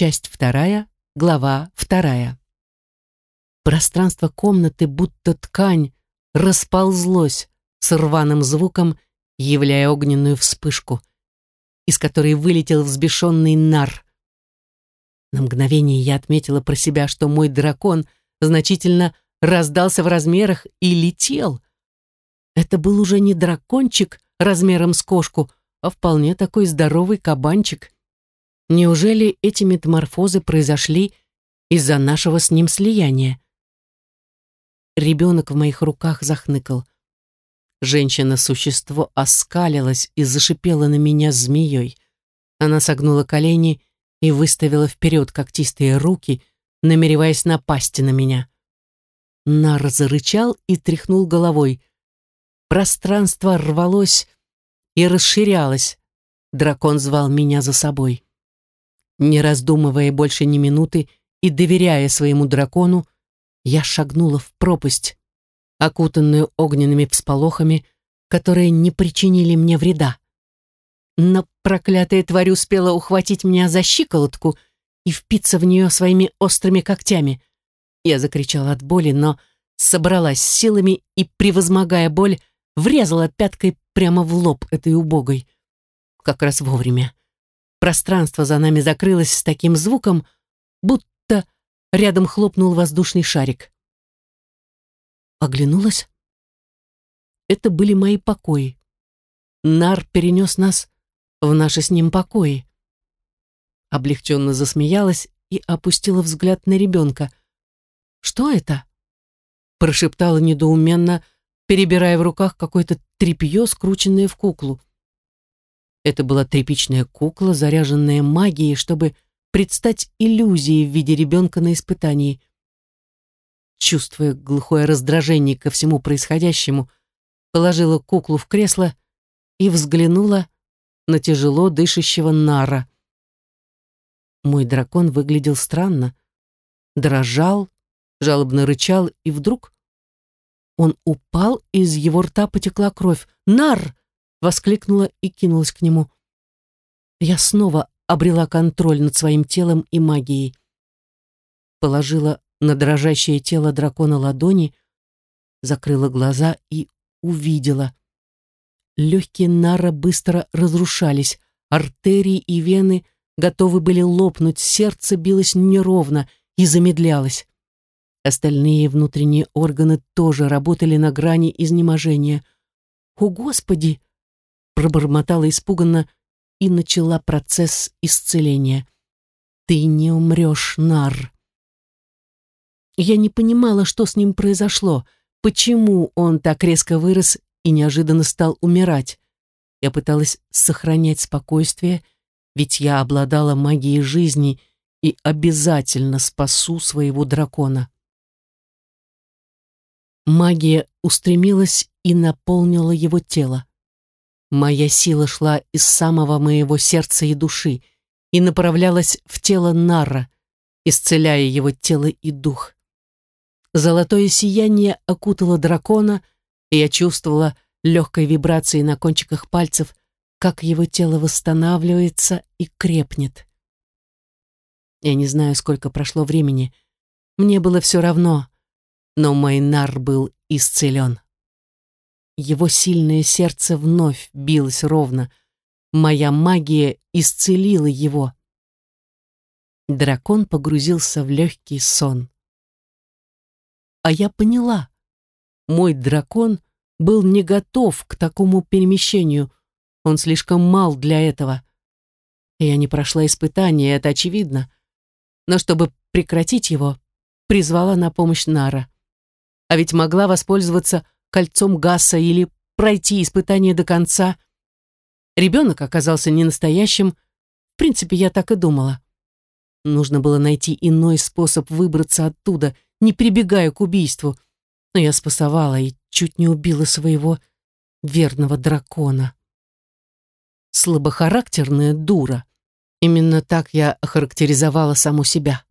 Часть вторая, глава вторая. Пространство комнаты, будто ткань, расползлось с рваным звуком, являя огненную вспышку, из которой вылетел взбешенный нар. На мгновение я отметила про себя, что мой дракон значительно раздался в размерах и летел. Это был уже не дракончик размером с кошку, а вполне такой здоровый кабанчик. Неужели эти метаморфозы произошли из-за нашего с ним слияния? Ребенок в моих руках захныкал. Женщина-существо оскалилась и зашипела на меня змеей. Она согнула колени и выставила вперед когтистые руки, намереваясь напасть на меня. Нар зарычал и тряхнул головой. Пространство рвалось и расширялось. Дракон звал меня за собой. Не раздумывая больше ни минуты и доверяя своему дракону, я шагнула в пропасть, окутанную огненными всполохами, которые не причинили мне вреда. Но проклятая тварь успела ухватить меня за щиколотку и впиться в нее своими острыми когтями. Я закричала от боли, но собралась силами и, превозмогая боль, врезала пяткой прямо в лоб этой убогой. Как раз вовремя. Пространство за нами закрылось с таким звуком, будто рядом хлопнул воздушный шарик. Оглянулась. Это были мои покои. Нар перенес нас в наши с ним покои. Облегченно засмеялась и опустила взгляд на ребенка. «Что это?» Прошептала недоуменно, перебирая в руках какое-то тряпье, скрученное в куклу. Это была тряпичная кукла, заряженная магией, чтобы предстать иллюзией в виде ребенка на испытании. Чувствуя глухое раздражение ко всему происходящему, положила куклу в кресло и взглянула на тяжело дышащего Нара. Мой дракон выглядел странно, дрожал, жалобно рычал, и вдруг он упал, и из его рта потекла кровь. «Нар!» Воскликнула и кинулась к нему. Я снова обрела контроль над своим телом и магией. Положила на дрожащее тело дракона ладони, закрыла глаза и увидела. Легкие Нара быстро разрушались, артерии и вены готовы были лопнуть, сердце билось неровно и замедлялось. Остальные внутренние органы тоже работали на грани изнеможения. «О, Господи!» Пробормотала испуганно и начала процесс исцеления. «Ты не умрешь, Нар!» Я не понимала, что с ним произошло, почему он так резко вырос и неожиданно стал умирать. Я пыталась сохранять спокойствие, ведь я обладала магией жизни и обязательно спасу своего дракона. Магия устремилась и наполнила его тело. Моя сила шла из самого моего сердца и души и направлялась в тело Нара, исцеляя его тело и дух. Золотое сияние окутало дракона, и я чувствовала легкой вибрацией на кончиках пальцев, как его тело восстанавливается и крепнет. Я не знаю, сколько прошло времени. Мне было все равно, но мой нар был исцелен. Его сильное сердце вновь билось ровно. Моя магия исцелила его. Дракон погрузился в легкий сон. А я поняла. Мой дракон был не готов к такому перемещению. Он слишком мал для этого. Я не прошла испытания, это очевидно. Но чтобы прекратить его, призвала на помощь Нара. А ведь могла воспользоваться кольцом Гасса или пройти испытание до конца. Ребенок оказался не настоящим. В принципе, я так и думала. Нужно было найти иной способ выбраться оттуда, не прибегая к убийству. Но я спасовала и чуть не убила своего верного дракона. Слабохарактерная дура. Именно так я охарактеризовала саму себя.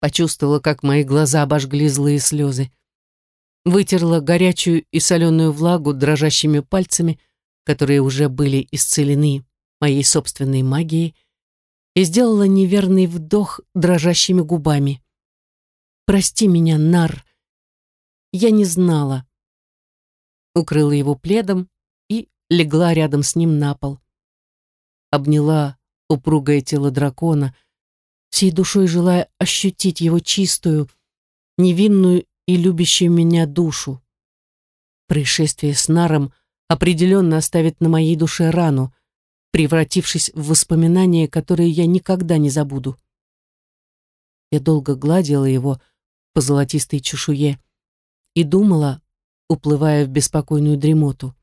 Почувствовала, как мои глаза обожгли злые слезы вытерла горячую и соленую влагу дрожащими пальцами, которые уже были исцелены моей собственной магией, и сделала неверный вдох дрожащими губами. «Прости меня, Нар. Я не знала». Укрыла его пледом и легла рядом с ним на пол. Обняла упругое тело дракона, всей душой желая ощутить его чистую, невинную и любящую меня душу. Происшествие с Наром определенно оставит на моей душе рану, превратившись в воспоминания, которые я никогда не забуду. Я долго гладила его по золотистой чешуе и думала, уплывая в беспокойную дремоту,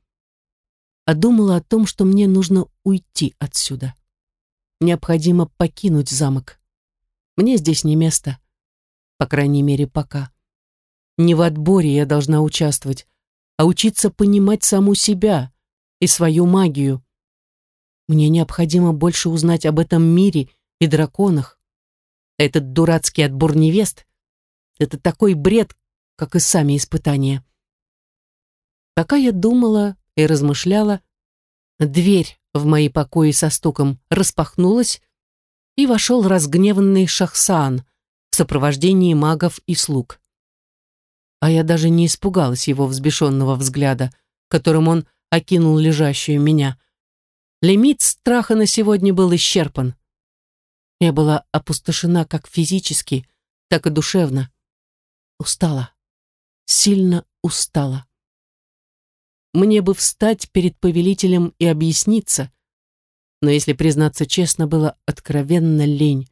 а думала о том, что мне нужно уйти отсюда. Необходимо покинуть замок. Мне здесь не место, по крайней мере, пока. Не в отборе я должна участвовать, а учиться понимать саму себя и свою магию. Мне необходимо больше узнать об этом мире и драконах. Этот дурацкий отбор невест — это такой бред, как и сами испытания. Пока я думала и размышляла, дверь в мои покои со стуком распахнулась, и вошел разгневанный Шахсан в сопровождении магов и слуг. А я даже не испугалась его взбешенного взгляда, которым он окинул лежащую меня. Лимит страха на сегодня был исчерпан. Я была опустошена как физически, так и душевно. Устала. Сильно устала. Мне бы встать перед повелителем и объясниться, но если признаться честно, было откровенно лень.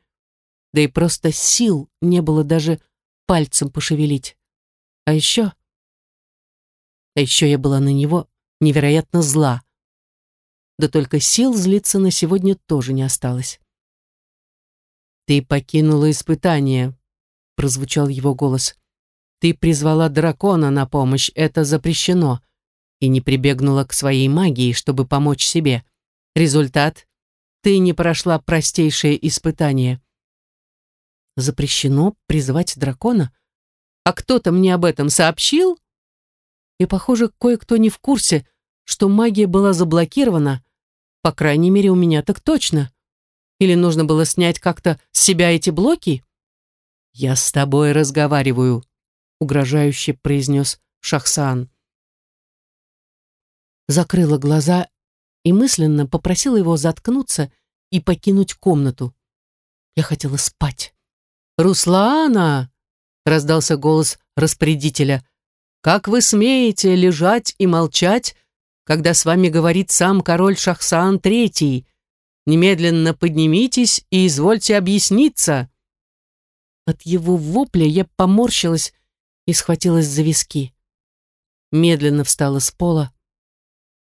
Да и просто сил не было даже пальцем пошевелить. А еще... А еще я была на него невероятно зла. Да только сил злиться на сегодня тоже не осталось. «Ты покинула испытание», — прозвучал его голос. «Ты призвала дракона на помощь, это запрещено и не прибегнула к своей магии, чтобы помочь себе. Результат — ты не прошла простейшее испытание. Запрещено призывать дракона? А кто-то мне об этом сообщил? И, похоже, кое-кто не в курсе, что магия была заблокирована, по крайней мере, у меня так точно. Или нужно было снять как-то с себя эти блоки? «Я с тобой разговариваю», — угрожающе произнес Шахсан закрыла глаза и мысленно попросила его заткнуться и покинуть комнату. Я хотела спать. «Руслана!» — раздался голос распорядителя. «Как вы смеете лежать и молчать, когда с вами говорит сам король Шахсан Третий? Немедленно поднимитесь и извольте объясниться!» От его вопля я поморщилась и схватилась за виски. Медленно встала с пола,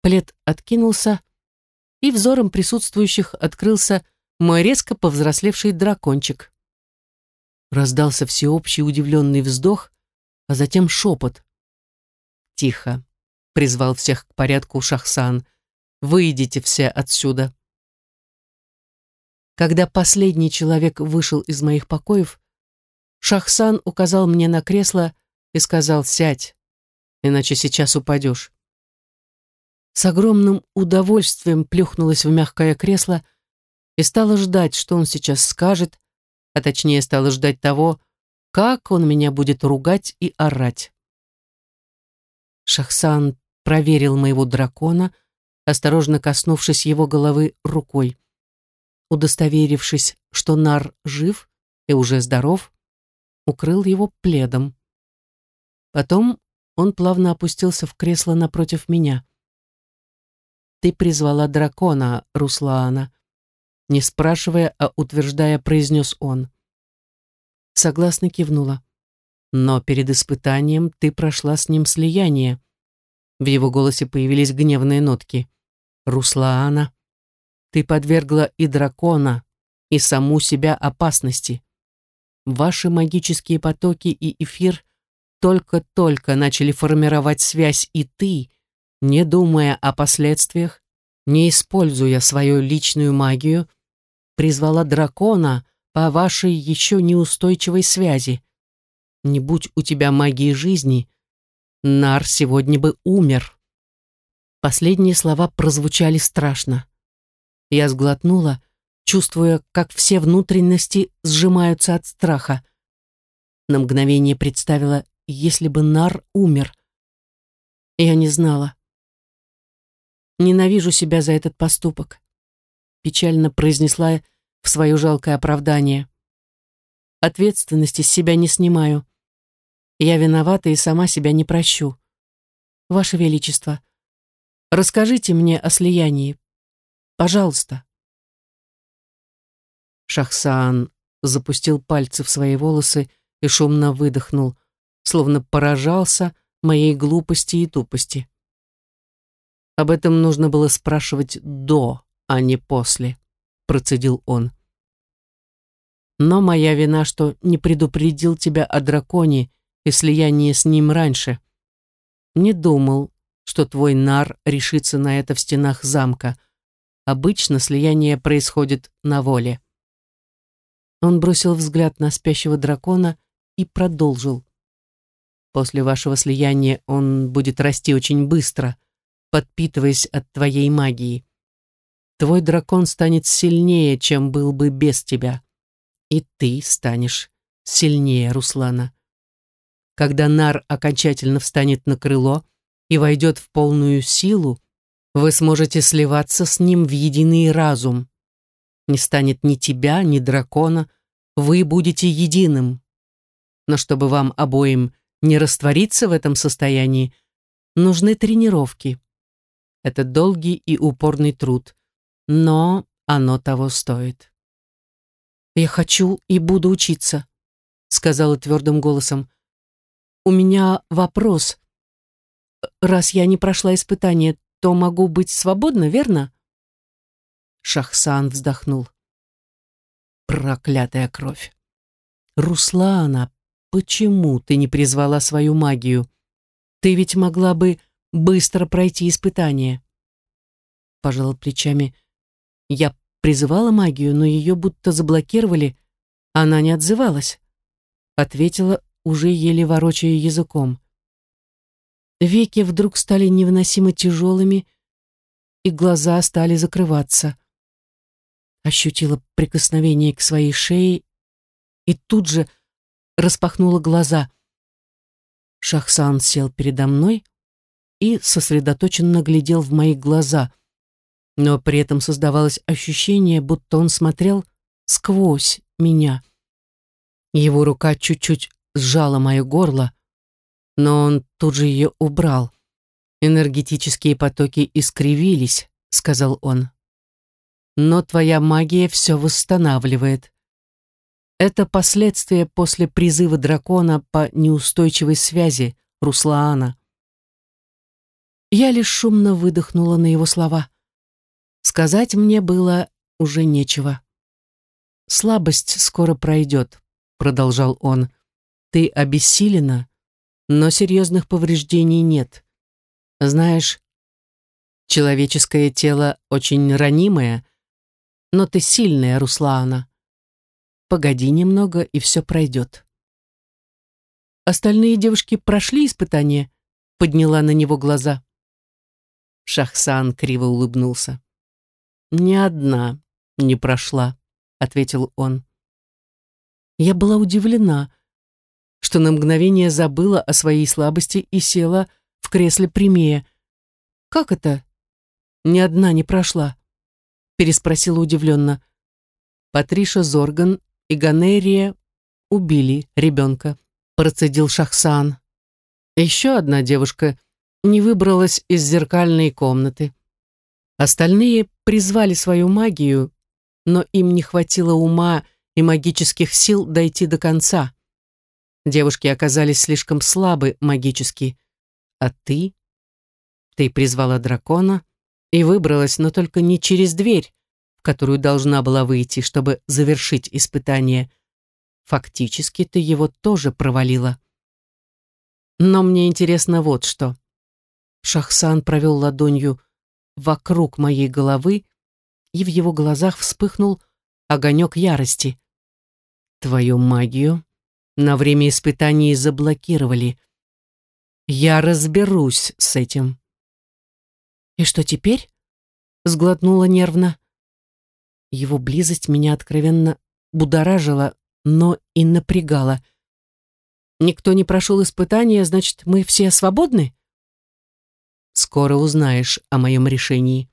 Плед откинулся, и взором присутствующих открылся мой резко повзрослевший дракончик. Раздался всеобщий удивленный вздох, а затем шепот. «Тихо!» — призвал всех к порядку Шахсан. «Выйдите все отсюда!» Когда последний человек вышел из моих покоев, Шахсан указал мне на кресло и сказал «Сядь, иначе сейчас упадешь» с огромным удовольствием плюхнулась в мягкое кресло и стала ждать, что он сейчас скажет, а точнее стала ждать того, как он меня будет ругать и орать. Шахсан проверил моего дракона, осторожно коснувшись его головы рукой. Удостоверившись, что Нар жив и уже здоров, укрыл его пледом. Потом он плавно опустился в кресло напротив меня ты призвала дракона, Руслаана. Не спрашивая, а утверждая, произнес он. Согласно кивнула. Но перед испытанием ты прошла с ним слияние. В его голосе появились гневные нотки. Руслаана, ты подвергла и дракона, и саму себя опасности. Ваши магические потоки и эфир только-только начали формировать связь, и ты, не думая о последствиях, не используя свою личную магию, призвала дракона по вашей еще неустойчивой связи. Не будь у тебя магии жизни, Нар сегодня бы умер. Последние слова прозвучали страшно. Я сглотнула, чувствуя, как все внутренности сжимаются от страха. На мгновение представила, если бы Нар умер. Я не знала. Ненавижу себя за этот поступок. Печально произнесла в свое жалкое оправдание. Ответственности с себя не снимаю. Я виновата и сама себя не прощу. Ваше Величество, расскажите мне о слиянии. Пожалуйста. Шахсан запустил пальцы в свои волосы и шумно выдохнул, словно поражался моей глупости и тупости. Об этом нужно было спрашивать до, а не после, процедил он. Но моя вина, что не предупредил тебя о драконе и слиянии с ним раньше. Не думал, что твой нар решится на это в стенах замка. Обычно слияние происходит на воле. Он бросил взгляд на спящего дракона и продолжил. После вашего слияния он будет расти очень быстро, подпитываясь от твоей магии. Твой дракон станет сильнее, чем был бы без тебя. И ты станешь сильнее Руслана. Когда Нар окончательно встанет на крыло и войдет в полную силу, вы сможете сливаться с ним в единый разум. Не станет ни тебя, ни дракона, вы будете единым. Но чтобы вам обоим не раствориться в этом состоянии, нужны тренировки. Это долгий и упорный труд, но оно того стоит. «Я хочу и буду учиться», — сказала твердым голосом. У меня вопрос. Раз я не прошла испытание, то могу быть свободна, верно? Шахсан вздохнул. Проклятая кровь. Руслана, почему ты не призвала свою магию? Ты ведь могла бы быстро пройти испытание. Пожал плечами. Я призывала магию, но ее будто заблокировали. Она не отзывалась. Ответила уже еле ворочая языком. Веки вдруг стали невыносимо тяжелыми, и глаза стали закрываться. Ощутила прикосновение к своей шее и тут же распахнула глаза. Шахсан сел передо мной и сосредоточенно глядел в мои глаза, но при этом создавалось ощущение, будто он смотрел сквозь меня. Его рука чуть-чуть сжала мое горло, но он тут же ее убрал. «Энергетические потоки искривились», — сказал он. «Но твоя магия все восстанавливает. Это последствия после призыва дракона по неустойчивой связи Руслаана». Я лишь шумно выдохнула на его слова. Сказать мне было уже нечего. «Слабость скоро пройдет», — продолжал он. Ты обессилена, но серьезных повреждений нет. Знаешь, человеческое тело очень ранимое, но ты сильная, Руслана. Погоди немного, и все пройдет. Остальные девушки прошли испытание, подняла на него глаза. Шахсан криво улыбнулся. «Ни одна не прошла», — ответил он. Я была удивлена, что на мгновение забыла о своей слабости и села в кресле прямее. «Как это?» «Ни одна не прошла», — переспросила удивленно. Патриша Зорган и Ганерия убили ребенка, процедил Шахсан. Еще одна девушка не выбралась из зеркальной комнаты. Остальные призвали свою магию, но им не хватило ума и магических сил дойти до конца. Девушки оказались слишком слабы магически. А ты? Ты призвала дракона и выбралась, но только не через дверь, в которую должна была выйти, чтобы завершить испытание. Фактически ты его тоже провалила. Но мне интересно вот что. Шахсан провел ладонью вокруг моей головы, и в его глазах вспыхнул огонек ярости. Твою магию на время испытаний заблокировали. Я разберусь с этим. И что теперь? Сглотнула нервно. Его близость меня откровенно будоражила, но и напрягала. Никто не прошел испытания, значит, мы все свободны? Скоро узнаешь о моем решении.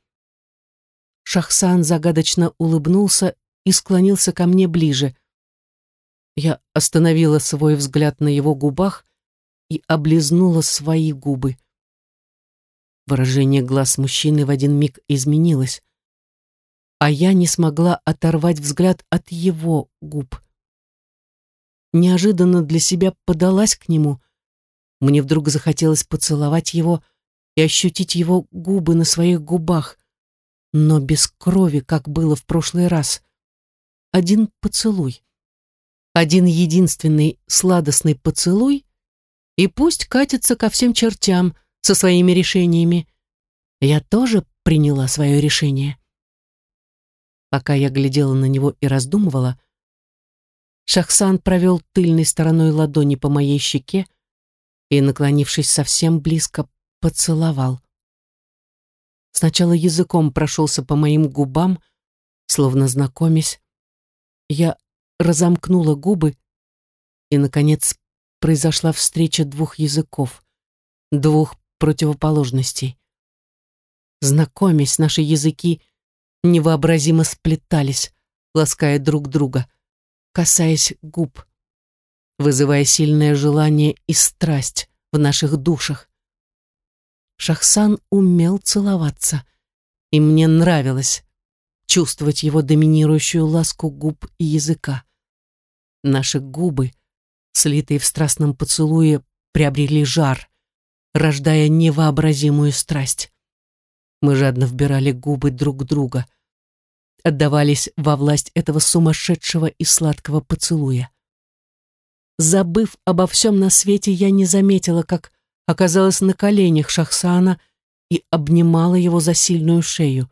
Шахсан загадочно улыбнулся и склонился ко мне ближе. Я остановила свой взгляд на его губах и облизнула свои губы. Выражение глаз мужчины в один миг изменилось, а я не смогла оторвать взгляд от его губ. Неожиданно для себя подалась к нему. Мне вдруг захотелось поцеловать его и ощутить его губы на своих губах, но без крови, как было в прошлый раз. Один поцелуй. Один единственный сладостный поцелуй, и пусть катится ко всем чертям со своими решениями. Я тоже приняла свое решение. Пока я глядела на него и раздумывала, Шахсан провел тыльной стороной ладони по моей щеке и, наклонившись совсем близко, поцеловал. Сначала языком прошелся по моим губам, словно знакомясь. Я разомкнула губы, и, наконец, произошла встреча двух языков, двух противоположностей. Знакомясь, наши языки невообразимо сплетались, лаская друг друга, касаясь губ, вызывая сильное желание и страсть в наших душах. Шахсан умел целоваться, и мне нравилось чувствовать его доминирующую ласку губ и языка. Наши губы, слитые в страстном поцелуе, приобрели жар, рождая невообразимую страсть. Мы жадно вбирали губы друг друга, отдавались во власть этого сумасшедшего и сладкого поцелуя. Забыв обо всем на свете, я не заметила, как оказалась на коленях Шахсана и обнимала его за сильную шею.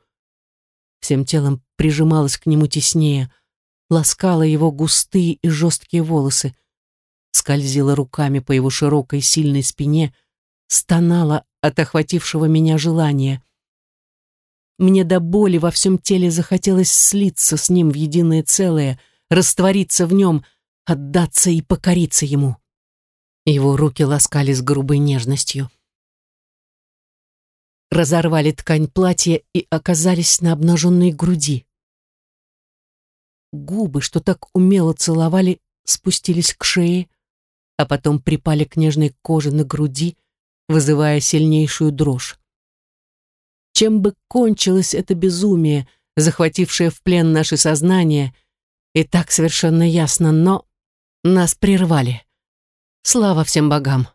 Всем телом прижималась к нему теснее, ласкала его густые и жесткие волосы, скользила руками по его широкой сильной спине, стонала от охватившего меня желания. Мне до боли во всем теле захотелось слиться с ним в единое целое, раствориться в нем, отдаться и покориться ему. Его руки ласкали с грубой нежностью. Разорвали ткань платья и оказались на обнаженной груди. Губы, что так умело целовали, спустились к шее, а потом припали к нежной коже на груди, вызывая сильнейшую дрожь. Чем бы кончилось это безумие, захватившее в плен наше сознание, и так совершенно ясно, но нас прервали. Слава всем богам.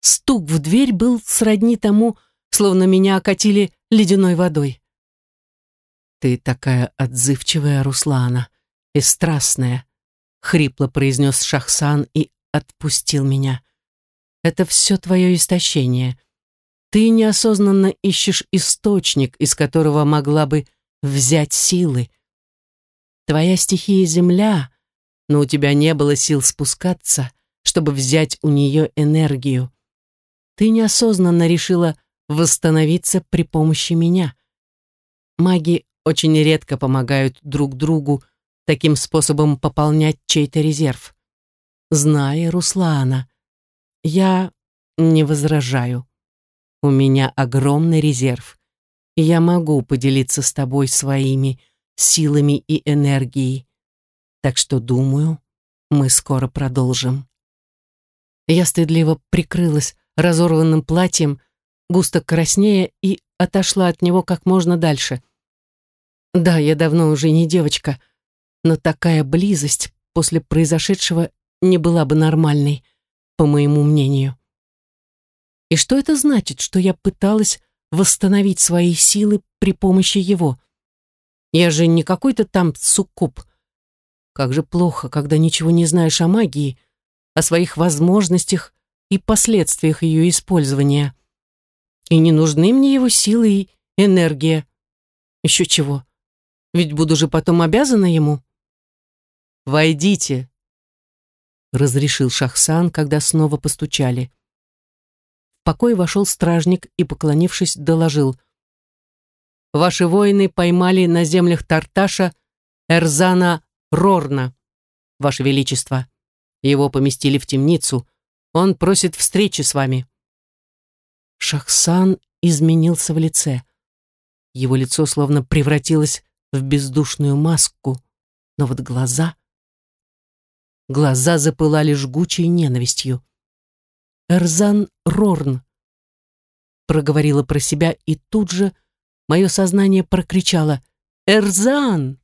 Стук в дверь был сродни тому, словно меня окатили ледяной водой. «Ты такая отзывчивая, Руслана, и страстная», — хрипло произнес Шахсан и отпустил меня. «Это все твое истощение. Ты неосознанно ищешь источник, из которого могла бы взять силы. Твоя стихия — земля, но у тебя не было сил спускаться, чтобы взять у нее энергию. Ты неосознанно решила восстановиться при помощи меня. Маги очень редко помогают друг другу таким способом пополнять чей-то резерв. Зная Руслана, я не возражаю. У меня огромный резерв, я могу поделиться с тобой своими силами и энергией. Так что, думаю, мы скоро продолжим. Я стыдливо прикрылась разорванным платьем, густо краснея, и отошла от него как можно дальше. Да, я давно уже не девочка, но такая близость после произошедшего не была бы нормальной, по моему мнению. И что это значит, что я пыталась восстановить свои силы при помощи его? Я же не какой-то там суккуб. Как же плохо, когда ничего не знаешь о магии, о своих возможностях и последствиях ее использования. И не нужны мне его силы и энергия. Еще чего. Ведь буду же потом обязана ему. «Войдите», — разрешил Шахсан, когда снова постучали. В покой вошел стражник и, поклонившись, доложил. ваши воины поймали на землях Тарташа Эрзана Рорна, ваше величество. Его поместили в темницу. Он просит встречи с вами». Шахсан изменился в лице. Его лицо словно превратилось в бездушную маску, но вот глаза... Глаза запылали жгучей ненавистью. «Эрзан Рорн», — проговорила про себя, и тут же мое сознание прокричало «Эрзан!»